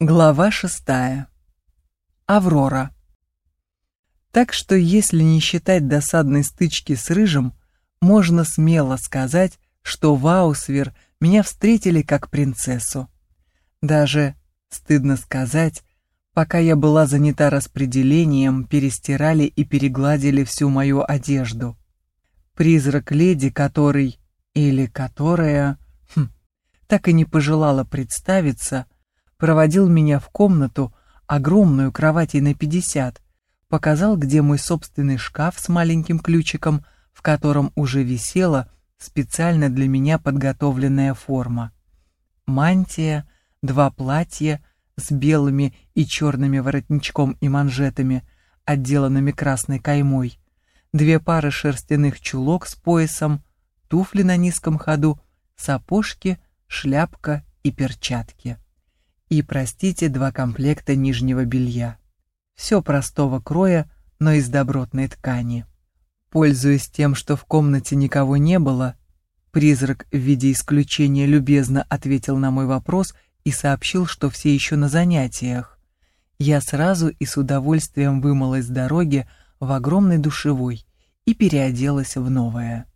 Глава шестая. Аврора. Так что, если не считать досадной стычки с Рыжим, можно смело сказать, что в Аусвер меня встретили как принцессу. Даже, стыдно сказать, пока я была занята распределением, перестирали и перегладили всю мою одежду. Призрак леди, который, или которая, хм, так и не пожелала представиться, — проводил меня в комнату, огромную кроватей на 50, показал, где мой собственный шкаф с маленьким ключиком, в котором уже висела специально для меня подготовленная форма. Мантия, два платья с белыми и черными воротничком и манжетами, отделанными красной каймой, две пары шерстяных чулок с поясом, туфли на низком ходу, сапожки, шляпка и перчатки. И, простите, два комплекта нижнего белья. Все простого кроя, но из добротной ткани. Пользуясь тем, что в комнате никого не было, призрак в виде исключения любезно ответил на мой вопрос и сообщил, что все еще на занятиях. Я сразу и с удовольствием вымылась с дороги в огромной душевой и переоделась в новое.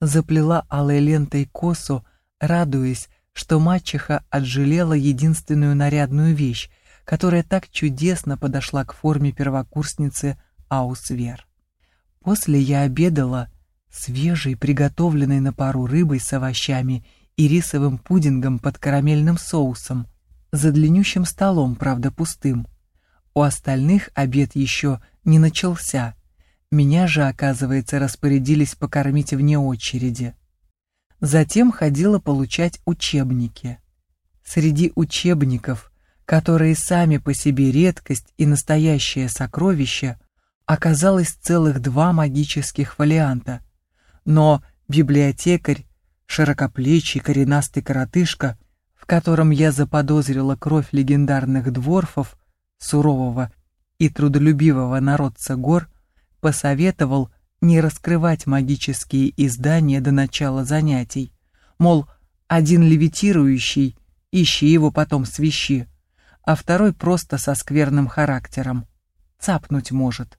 Заплела алой лентой косу, радуясь, что мачеха отжалела единственную нарядную вещь, которая так чудесно подошла к форме первокурсницы Аусвер. После я обедала свежей, приготовленной на пару рыбой с овощами и рисовым пудингом под карамельным соусом, за длиннющим столом, правда, пустым. У остальных обед еще не начался. Меня же, оказывается, распорядились покормить вне очереди. Затем ходила получать учебники. Среди учебников, которые сами по себе редкость и настоящее сокровище, оказалось целых два магических фолианта. Но библиотекарь, широкоплечий коренастый коротышка, в котором я заподозрила кровь легендарных дворфов, сурового и трудолюбивого народца гор, посоветовал не раскрывать магические издания до начала занятий. Мол, один левитирующий, ищи его потом свищи, а второй просто со скверным характером. Цапнуть может.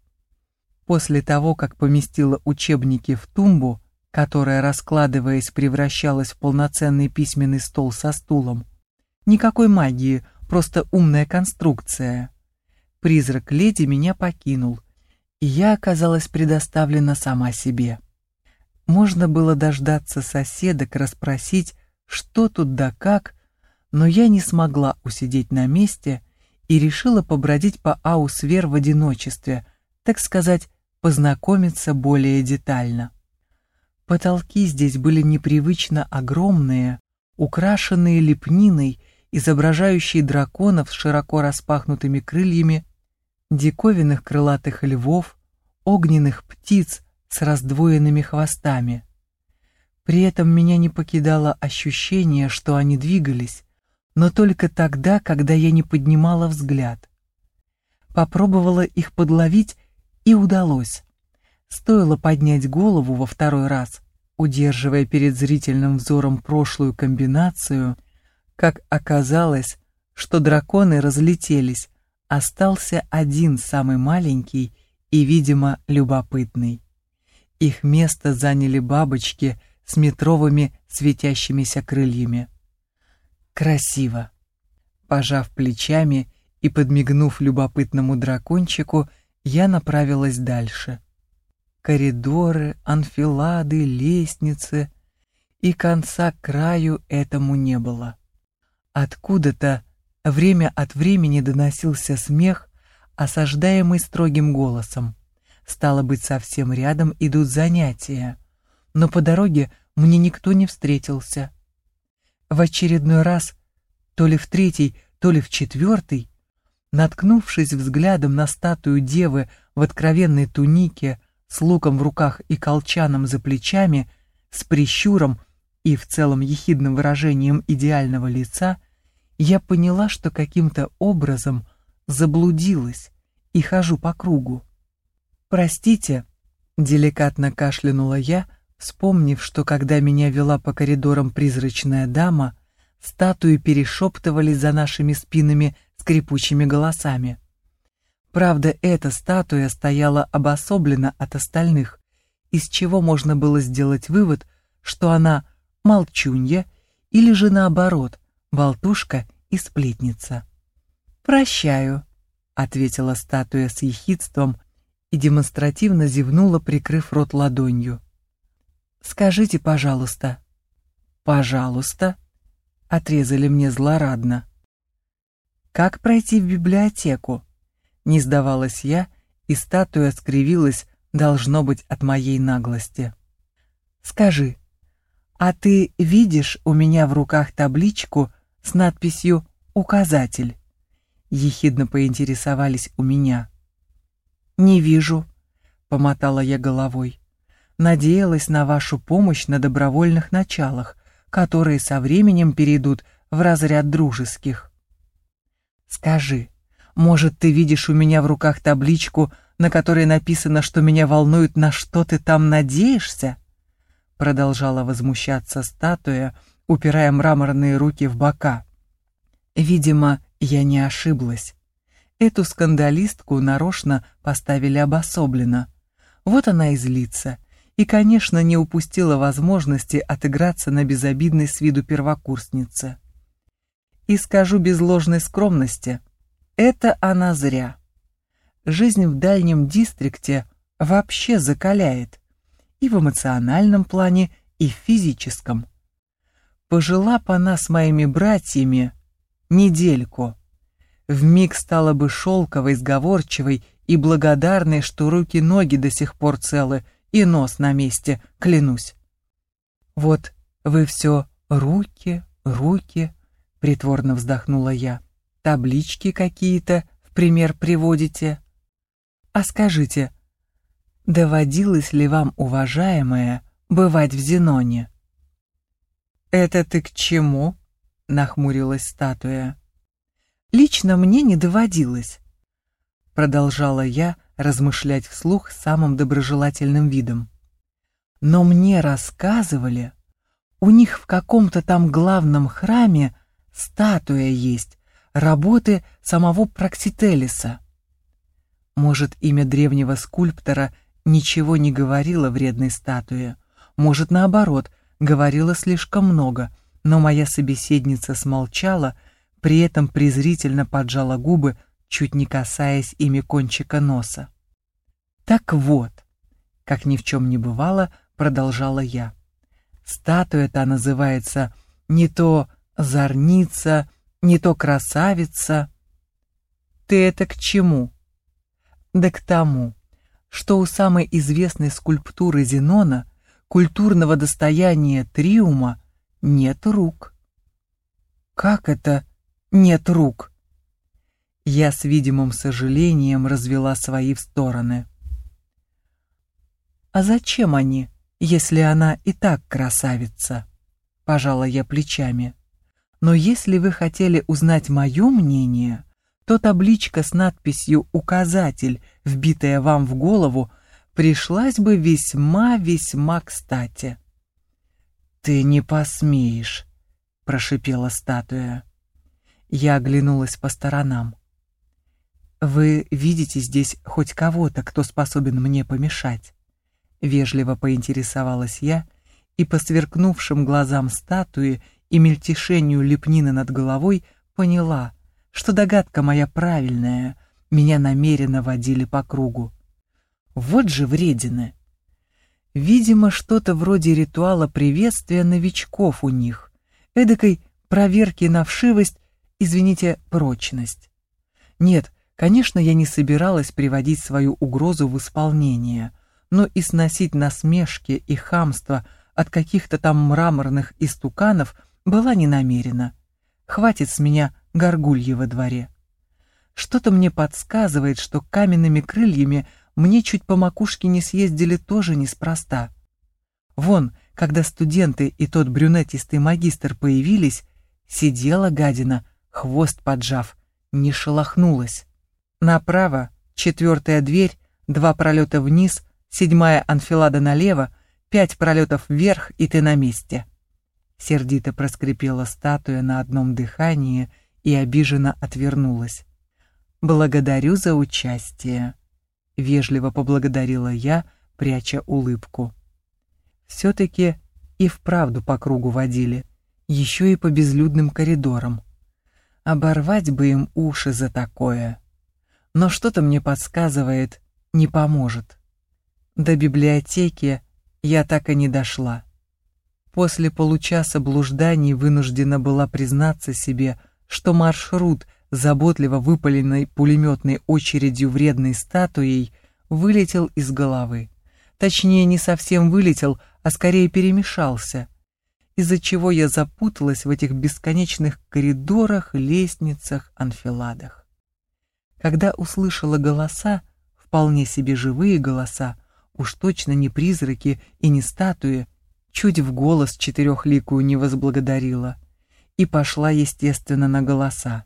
После того, как поместила учебники в тумбу, которая, раскладываясь, превращалась в полноценный письменный стол со стулом, никакой магии, просто умная конструкция. Призрак леди меня покинул — я оказалась предоставлена сама себе. Можно было дождаться соседок, расспросить, что тут да как, но я не смогла усидеть на месте и решила побродить по Аусвер в одиночестве, так сказать, познакомиться более детально. Потолки здесь были непривычно огромные, украшенные лепниной, изображающей драконов с широко распахнутыми крыльями диковинных крылатых львов, огненных птиц с раздвоенными хвостами. При этом меня не покидало ощущение, что они двигались, но только тогда, когда я не поднимала взгляд. Попробовала их подловить, и удалось. Стоило поднять голову во второй раз, удерживая перед зрительным взором прошлую комбинацию, как оказалось, что драконы разлетелись, остался один самый маленький и, видимо, любопытный. Их место заняли бабочки с метровыми светящимися крыльями. Красиво. Пожав плечами и подмигнув любопытному дракончику, я направилась дальше. Коридоры, анфилады, лестницы, и конца краю этому не было. Откуда-то Время от времени доносился смех, осаждаемый строгим голосом. Стало быть, совсем рядом идут занятия. Но по дороге мне никто не встретился. В очередной раз, то ли в третий, то ли в четвертый, наткнувшись взглядом на статую девы в откровенной тунике, с луком в руках и колчаном за плечами, с прищуром и в целом ехидным выражением идеального лица — я поняла, что каким-то образом заблудилась и хожу по кругу. «Простите», — деликатно кашлянула я, вспомнив, что когда меня вела по коридорам призрачная дама, статуи перешептывались за нашими спинами скрипучими голосами. Правда, эта статуя стояла обособленно от остальных, из чего можно было сделать вывод, что она молчунья или же наоборот, болтушка и сплетница. «Прощаю», — ответила статуя с ехидством и демонстративно зевнула, прикрыв рот ладонью. «Скажите, пожалуйста». «Пожалуйста», — отрезали мне злорадно. «Как пройти в библиотеку?» Не сдавалась я, и статуя скривилась, должно быть, от моей наглости. «Скажи, а ты видишь у меня в руках табличку с надписью «Указатель»?» Ехидно поинтересовались у меня. «Не вижу», — помотала я головой. «Надеялась на вашу помощь на добровольных началах, которые со временем перейдут в разряд дружеских». «Скажи, может, ты видишь у меня в руках табличку, на которой написано, что меня волнует, на что ты там надеешься?» Продолжала возмущаться статуя, упирая мраморные руки в бока. Видимо, я не ошиблась. Эту скандалистку нарочно поставили обособленно. Вот она и злится. И, конечно, не упустила возможности отыграться на безобидной с виду первокурснице. И скажу без ложной скромности, это она зря. Жизнь в дальнем дистрикте вообще закаляет. И в эмоциональном плане, и в физическом. Пожила она с моими братьями недельку вмиг стала бы шелковой, сговорчивой и благодарной, что руки-ноги до сих пор целы и нос на месте, клянусь. Вот вы все руки, руки, притворно вздохнула я. Таблички какие-то в пример приводите. А скажите, доводилось ли вам, уважаемая, бывать в Зеноне? Это ты к чему? нахмурилась статуя. Лично мне не доводилось. Продолжала я размышлять вслух самым доброжелательным видом. Но мне рассказывали, у них в каком-то там главном храме статуя есть, работы самого Проксителиса. Может, имя древнего скульптора ничего не говорило вредной статуе, может, наоборот, говорило слишком много, но моя собеседница смолчала, при этом презрительно поджала губы, чуть не касаясь ими кончика носа. «Так вот», — как ни в чем не бывало, продолжала я, «статуя-то называется не то зорница, не то красавица». «Ты это к чему?» «Да к тому, что у самой известной скульптуры Зенона, культурного достояния Триума, нет рук». «Как это?» нет рук. Я с видимым сожалением развела свои в стороны. А зачем они, если она и так красавица? Пожала я плечами. Но если вы хотели узнать мое мнение, то табличка с надписью «Указатель», вбитая вам в голову, пришлась бы весьма-весьма кстати. «Ты не посмеешь», — прошипела статуя. Я оглянулась по сторонам. «Вы видите здесь хоть кого-то, кто способен мне помешать?» Вежливо поинтересовалась я, и по сверкнувшим глазам статуи и мельтешению лепнины над головой поняла, что догадка моя правильная, меня намеренно водили по кругу. Вот же вредины! Видимо, что-то вроде ритуала приветствия новичков у них, эдакой проверки на вшивость извините, прочность. Нет, конечно, я не собиралась приводить свою угрозу в исполнение, но и сносить насмешки и хамство от каких-то там мраморных истуканов была не намерена. Хватит с меня горгульи во дворе. Что-то мне подсказывает, что каменными крыльями мне чуть по макушке не съездили тоже неспроста. Вон, когда студенты и тот брюнетистый магистр появились, сидела гадина, хвост поджав, не шелохнулась. Направо четвертая дверь, два пролета вниз, седьмая анфилада налево, пять пролетов вверх, и ты на месте. Сердито проскрипела статуя на одном дыхании и обиженно отвернулась. «Благодарю за участие», — вежливо поблагодарила я, пряча улыбку. Все-таки и вправду по кругу водили, еще и по безлюдным коридорам. Оборвать бы им уши за такое. Но что-то мне подсказывает, не поможет. До библиотеки я так и не дошла. После получаса блужданий вынуждена была признаться себе, что маршрут, заботливо выпаленной пулеметной очередью вредной статуей, вылетел из головы. Точнее, не совсем вылетел, а скорее перемешался, из-за чего я запуталась в этих бесконечных коридорах, лестницах, анфиладах. Когда услышала голоса, вполне себе живые голоса, уж точно не призраки и не статуи, чуть в голос четырехликую не возблагодарила и пошла, естественно, на голоса.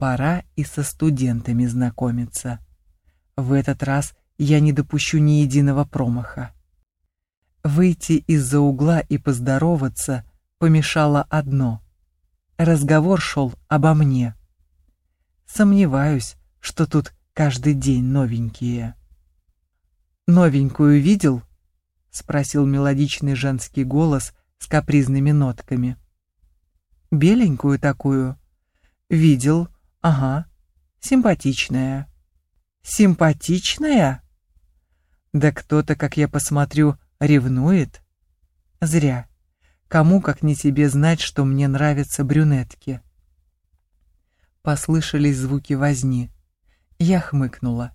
Пора и со студентами знакомиться. В этот раз я не допущу ни единого промаха. Выйти из-за угла и поздороваться помешало одно. Разговор шел обо мне. Сомневаюсь, что тут каждый день новенькие. «Новенькую видел?» — спросил мелодичный женский голос с капризными нотками. «Беленькую такую?» «Видел, ага, симпатичная». «Симпатичная?» «Да кто-то, как я посмотрю, ревнует?» «Зря. Кому, как не тебе, знать, что мне нравятся брюнетки?» Послышались звуки возни. Я хмыкнула.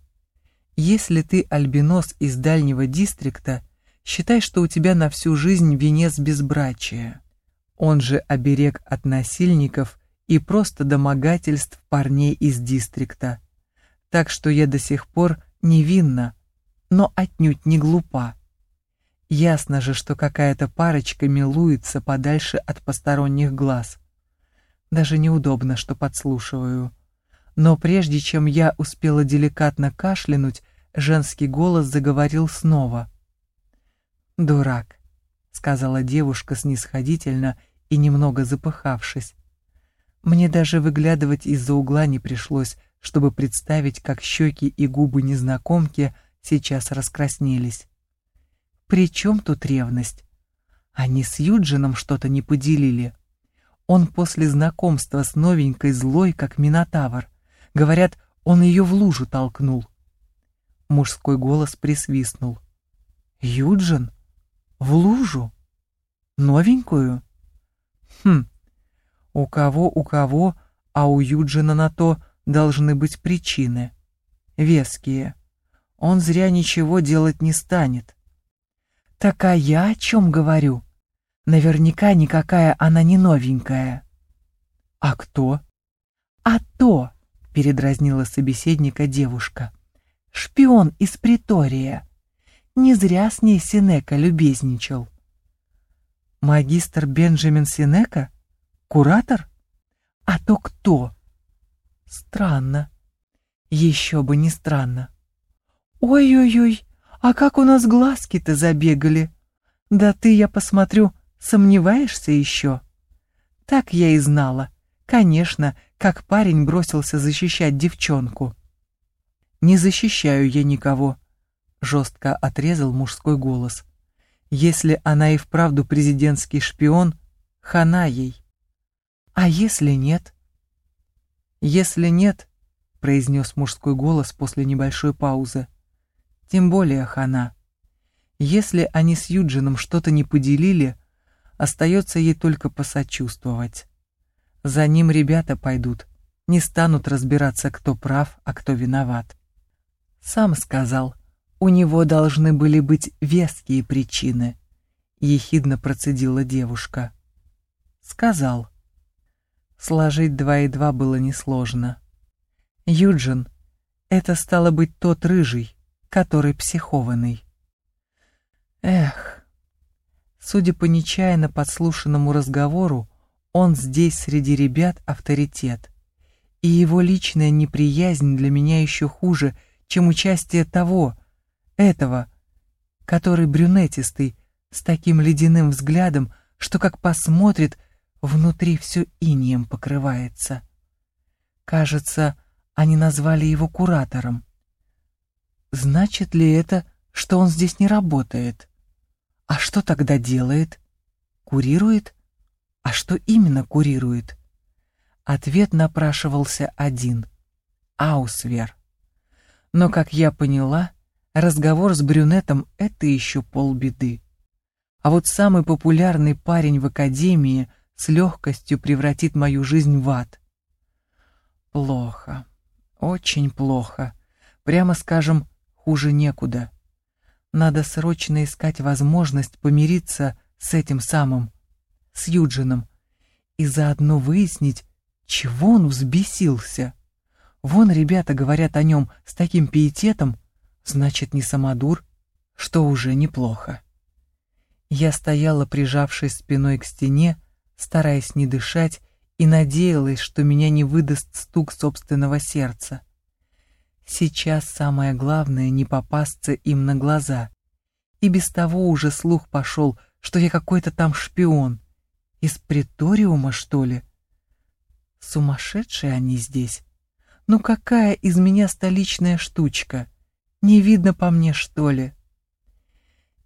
«Если ты альбинос из дальнего дистрикта, считай, что у тебя на всю жизнь венец безбрачия. Он же оберег от насильников и просто домогательств парней из дистрикта. Так что я до сих пор невинна, но отнюдь не глупа. Ясно же, что какая-то парочка милуется подальше от посторонних глаз. Даже неудобно, что подслушиваю. Но прежде чем я успела деликатно кашлянуть, женский голос заговорил снова. «Дурак», — сказала девушка снисходительно и немного запыхавшись. Мне даже выглядывать из-за угла не пришлось, чтобы представить, как щеки и губы незнакомки сейчас раскраснелись. При чем тут ревность? Они с Юджином что-то не поделили. Он после знакомства с новенькой злой, как Минотавр. Говорят, он ее в лужу толкнул. Мужской голос присвистнул. «Юджин? В лужу? Новенькую?» «Хм, у кого, у кого, а у Юджина на то должны быть причины. Веские. Он зря ничего делать не станет». «Так а я о чем говорю? Наверняка никакая она не новенькая». «А кто?» «А то!» передразнила собеседника девушка. Шпион из Притория. Не зря с ней Синека любезничал. Магистр Бенджамин Синека? Куратор? А то кто? Странно. Еще бы не странно. Ой-ой-ой, а как у нас глазки-то забегали. Да ты, я посмотрю, сомневаешься еще? Так я и знала. Конечно, как парень бросился защищать девчонку. «Не защищаю я никого», — жестко отрезал мужской голос. «Если она и вправду президентский шпион, хана ей. А если нет?» «Если нет», — произнес мужской голос после небольшой паузы, — «тем более хана. Если они с Юджином что-то не поделили, остается ей только посочувствовать». За ним ребята пойдут, не станут разбираться, кто прав, а кто виноват. Сам сказал, у него должны были быть веские причины, ехидно процедила девушка. Сказал. Сложить два и два было несложно. Юджин, это стало быть тот рыжий, который психованный. Эх, судя по нечаянно подслушанному разговору, он здесь среди ребят авторитет. И его личная неприязнь для меня еще хуже, чем участие того, этого, который брюнетистый, с таким ледяным взглядом, что как посмотрит, внутри все инием покрывается. Кажется, они назвали его куратором. Значит ли это, что он здесь не работает? А что тогда делает? Курирует? А что именно курирует? Ответ напрашивался один — Аусвер. Но, как я поняла, разговор с брюнетом — это еще полбеды. А вот самый популярный парень в академии с легкостью превратит мою жизнь в ад. Плохо, очень плохо. Прямо скажем, хуже некуда. Надо срочно искать возможность помириться с этим самым, с Юджином, и заодно выяснить, чего он взбесился? Вон ребята говорят о нем с таким пиететом, значит, не самодур, что уже неплохо. Я стояла, прижавшись спиной к стене, стараясь не дышать, и надеялась, что меня не выдаст стук собственного сердца. Сейчас самое главное — не попасться им на глаза. И без того уже слух пошел, что я какой-то там шпион. Из приториума, что ли? Сумасшедшие они здесь. Ну какая из меня столичная штучка? Не видно по мне, что ли?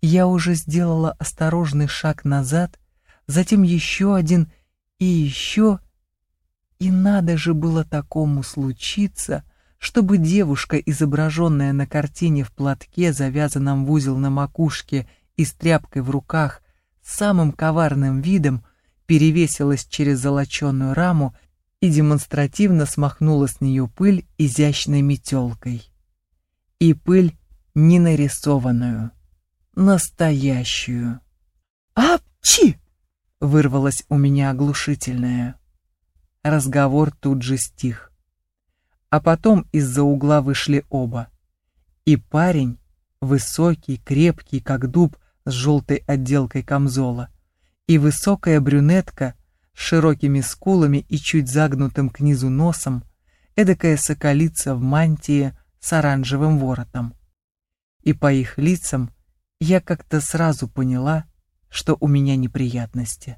Я уже сделала осторожный шаг назад, затем еще один и еще. И надо же было такому случиться, чтобы девушка, изображенная на картине в платке, завязанном в узел на макушке и с тряпкой в руках, самым коварным видом перевесилась через золоченую раму и демонстративно смахнула с нее пыль изящной метелкой. И пыль не нарисованную, настоящую. «Апчи!» — вырвалось у меня оглушительное. Разговор тут же стих. А потом из-за угла вышли оба. И парень, высокий, крепкий, как дуб, с желтой отделкой камзола, и высокая брюнетка с широкими скулами и чуть загнутым к низу носом, эдакая соколица в мантии с оранжевым воротом. И по их лицам я как-то сразу поняла, что у меня неприятности.